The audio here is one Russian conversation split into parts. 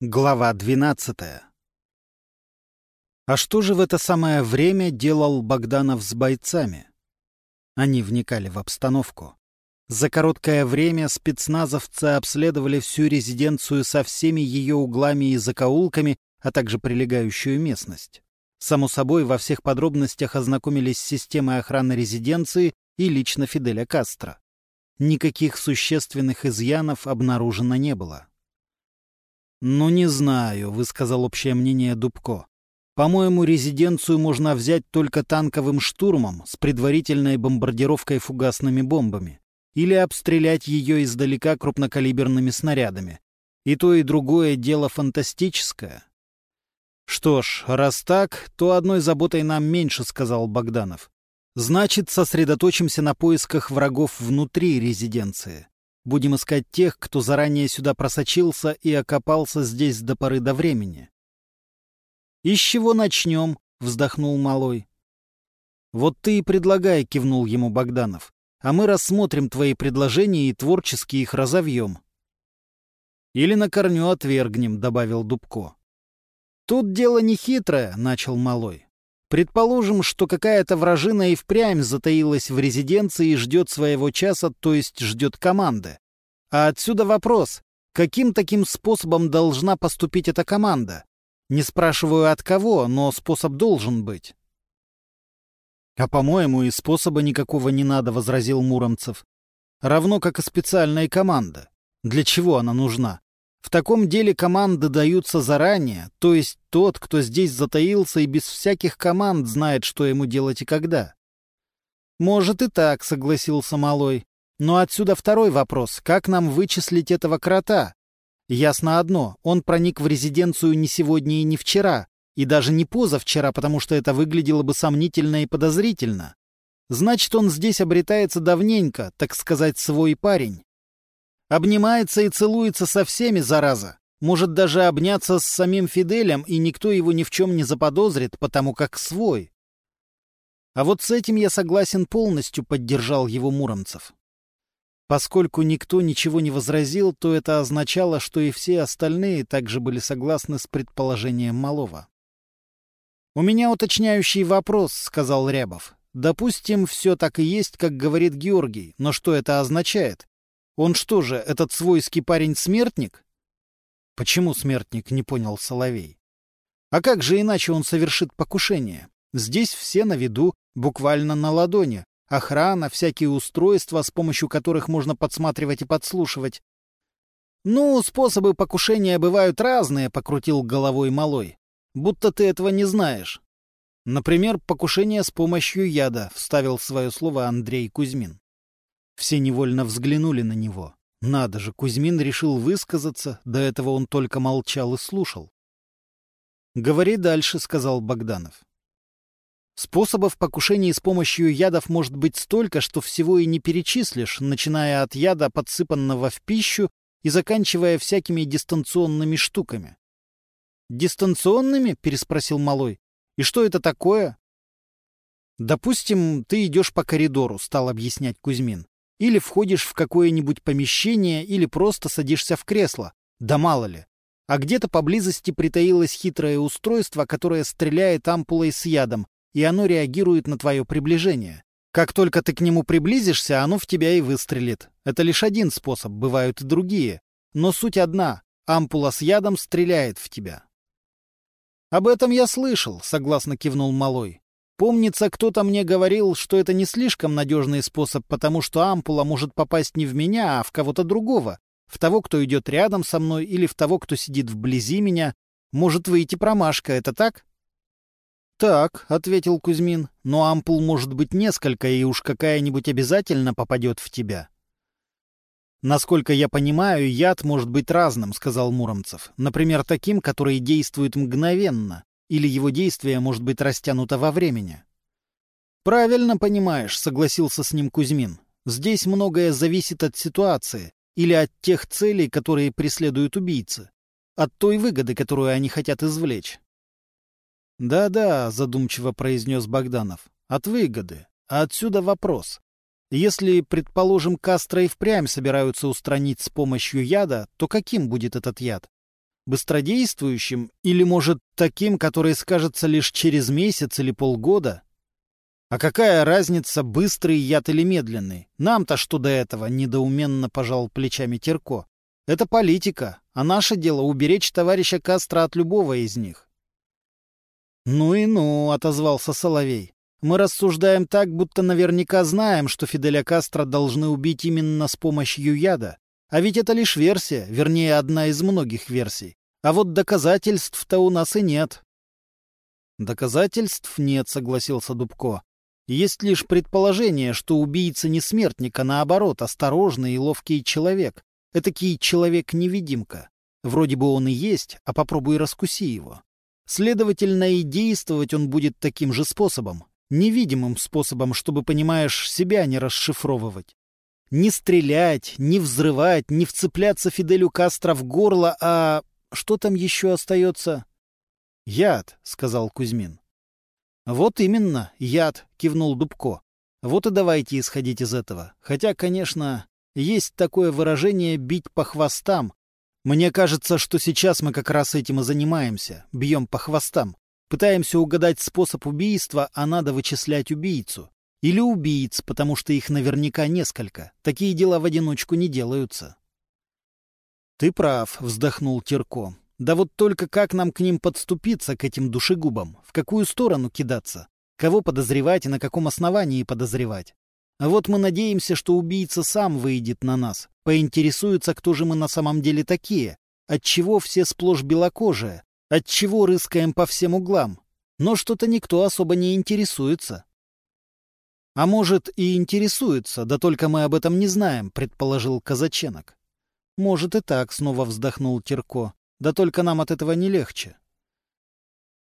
Глава 12 А что же в это самое время делал Богданов с бойцами? Они вникали в обстановку. За короткое время спецназовцы обследовали всю резиденцию со всеми ее углами и закоулками, а также прилегающую местность. Само собой, во всех подробностях ознакомились с системой охраны резиденции и лично Фиделя Кастро. Никаких существенных изъянов обнаружено не было. «Ну, не знаю», — высказал общее мнение Дубко. «По-моему, резиденцию можно взять только танковым штурмом с предварительной бомбардировкой фугасными бомбами или обстрелять ее издалека крупнокалиберными снарядами. И то, и другое дело фантастическое». «Что ж, раз так, то одной заботой нам меньше», — сказал Богданов. «Значит, сосредоточимся на поисках врагов внутри резиденции. Будем искать тех, кто заранее сюда просочился и окопался здесь до поры до времени. — И с чего начнем? — вздохнул Малой. — Вот ты и предлагай, — кивнул ему Богданов. — А мы рассмотрим твои предложения и творчески их разовьем. — Или на корню отвергнем, — добавил Дубко. — Тут дело не хитрое, — начал Малой. Предположим, что какая-то вражина и впрямь затаилась в резиденции и ждет своего часа, то есть ждет команды. А отсюда вопрос, каким таким способом должна поступить эта команда? Не спрашиваю от кого, но способ должен быть. «А, по-моему, и способа никакого не надо», — возразил Муромцев. «Равно как и специальная команда. Для чего она нужна? В таком деле команды даются заранее, то есть тот, кто здесь затаился и без всяких команд знает, что ему делать и когда. «Может и так», — согласился Малой. «Но отсюда второй вопрос. Как нам вычислить этого крота? Ясно одно, он проник в резиденцию не сегодня и не вчера, и даже не позавчера, потому что это выглядело бы сомнительно и подозрительно. Значит, он здесь обретается давненько, так сказать, свой парень. Обнимается и целуется со всеми, зараза. Может даже обняться с самим Фиделем, и никто его ни в чем не заподозрит, потому как свой. А вот с этим я согласен полностью, поддержал его Муромцев. Поскольку никто ничего не возразил, то это означало, что и все остальные также были согласны с предположением Малова. «У меня уточняющий вопрос», — сказал Рябов. «Допустим, все так и есть, как говорит Георгий, но что это означает? Он что же, этот свойский парень смертник? Почему смертник, не понял Соловей. А как же иначе он совершит покушение? Здесь все на виду, буквально на ладони. Охрана, всякие устройства, с помощью которых можно подсматривать и подслушивать. «Ну, способы покушения бывают разные», — покрутил головой малой. «Будто ты этого не знаешь». «Например, покушение с помощью яда», — вставил свое слово Андрей Кузьмин. Все невольно взглянули на него. Надо же, Кузьмин решил высказаться, до этого он только молчал и слушал. «Говори дальше», — сказал Богданов. Способов покушений с помощью ядов может быть столько, что всего и не перечислишь, начиная от яда, подсыпанного в пищу, и заканчивая всякими дистанционными штуками. «Дистанционными?» — переспросил Малой. «И что это такое?» «Допустим, ты идешь по коридору», — стал объяснять Кузьмин. Или входишь в какое-нибудь помещение, или просто садишься в кресло. Да мало ли. А где-то поблизости притаилось хитрое устройство, которое стреляет ампулой с ядом, и оно реагирует на твое приближение. Как только ты к нему приблизишься, оно в тебя и выстрелит. Это лишь один способ, бывают и другие. Но суть одна — ампула с ядом стреляет в тебя. «Об этом я слышал», — согласно кивнул Малой. Помнится, кто-то мне говорил, что это не слишком надежный способ, потому что ампула может попасть не в меня, а в кого-то другого. В того, кто идет рядом со мной, или в того, кто сидит вблизи меня. Может выйти промашка, это так? «Так», — ответил Кузьмин, — «но ампул может быть несколько, и уж какая-нибудь обязательно попадет в тебя». «Насколько я понимаю, яд может быть разным», — сказал Муромцев. «Например, таким, который действует мгновенно или его действие может быть растянуто во времени. «Правильно понимаешь», — согласился с ним Кузьмин. «Здесь многое зависит от ситуации или от тех целей, которые преследуют убийцы, от той выгоды, которую они хотят извлечь». «Да-да», — задумчиво произнес Богданов, — «от выгоды. А отсюда вопрос. Если, предположим, Кастро и впрямь собираются устранить с помощью яда, то каким будет этот яд? Быстродействующим или, может, таким, который скажется лишь через месяц или полгода? А какая разница, быстрый яд или медленный? Нам-то что до этого, недоуменно пожал плечами Терко. Это политика, а наше дело уберечь товарища Кастро от любого из них. «Ну и ну», — отозвался Соловей. «Мы рассуждаем так, будто наверняка знаем, что Фиделя Кастро должны убить именно с помощью яда. А ведь это лишь версия, вернее, одна из многих версий. А вот доказательств-то у нас и нет. Доказательств нет, согласился Дубко. Есть лишь предположение, что убийца не смертник, а наоборот, осторожный и ловкий человек. Этакий человек-невидимка. Вроде бы он и есть, а попробуй раскуси его. Следовательно, и действовать он будет таким же способом. Невидимым способом, чтобы, понимаешь, себя не расшифровывать. Не стрелять, не взрывать, не вцепляться Фиделю Кастро в горло, а... Что там еще остается? — Яд, — сказал Кузьмин. — Вот именно, яд, — кивнул Дубко. Вот и давайте исходить из этого. Хотя, конечно, есть такое выражение «бить по хвостам». Мне кажется, что сейчас мы как раз этим и занимаемся. Бьем по хвостам. Пытаемся угадать способ убийства, а надо вычислять убийцу. Или убийц, потому что их наверняка несколько. Такие дела в одиночку не делаются. «Ты прав», — вздохнул Терко. «Да вот только как нам к ним подступиться, к этим душегубам? В какую сторону кидаться? Кого подозревать и на каком основании подозревать? А вот мы надеемся, что убийца сам выйдет на нас, поинтересуется, кто же мы на самом деле такие, отчего все сплошь белокожие, отчего рыскаем по всем углам. Но что-то никто особо не интересуется. «А может, и интересуется, да только мы об этом не знаем», — предположил Казаченок. «Может и так», — снова вздохнул Терко. «Да только нам от этого не легче».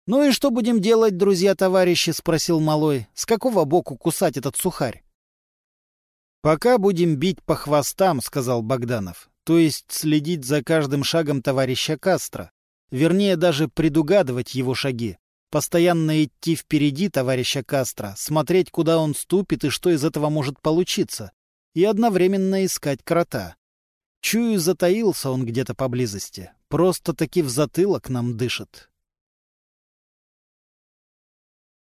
«Ну и что будем делать, друзья-товарищи?» — спросил Малой. «С какого боку кусать этот сухарь?» «Пока будем бить по хвостам», — сказал Богданов. «То есть следить за каждым шагом товарища Кастро. Вернее, даже предугадывать его шаги. Постоянно идти впереди товарища Кастро, смотреть, куда он ступит и что из этого может получиться, и одновременно искать крота. Чую, затаился он где-то поблизости. Просто-таки в затылок нам дышит.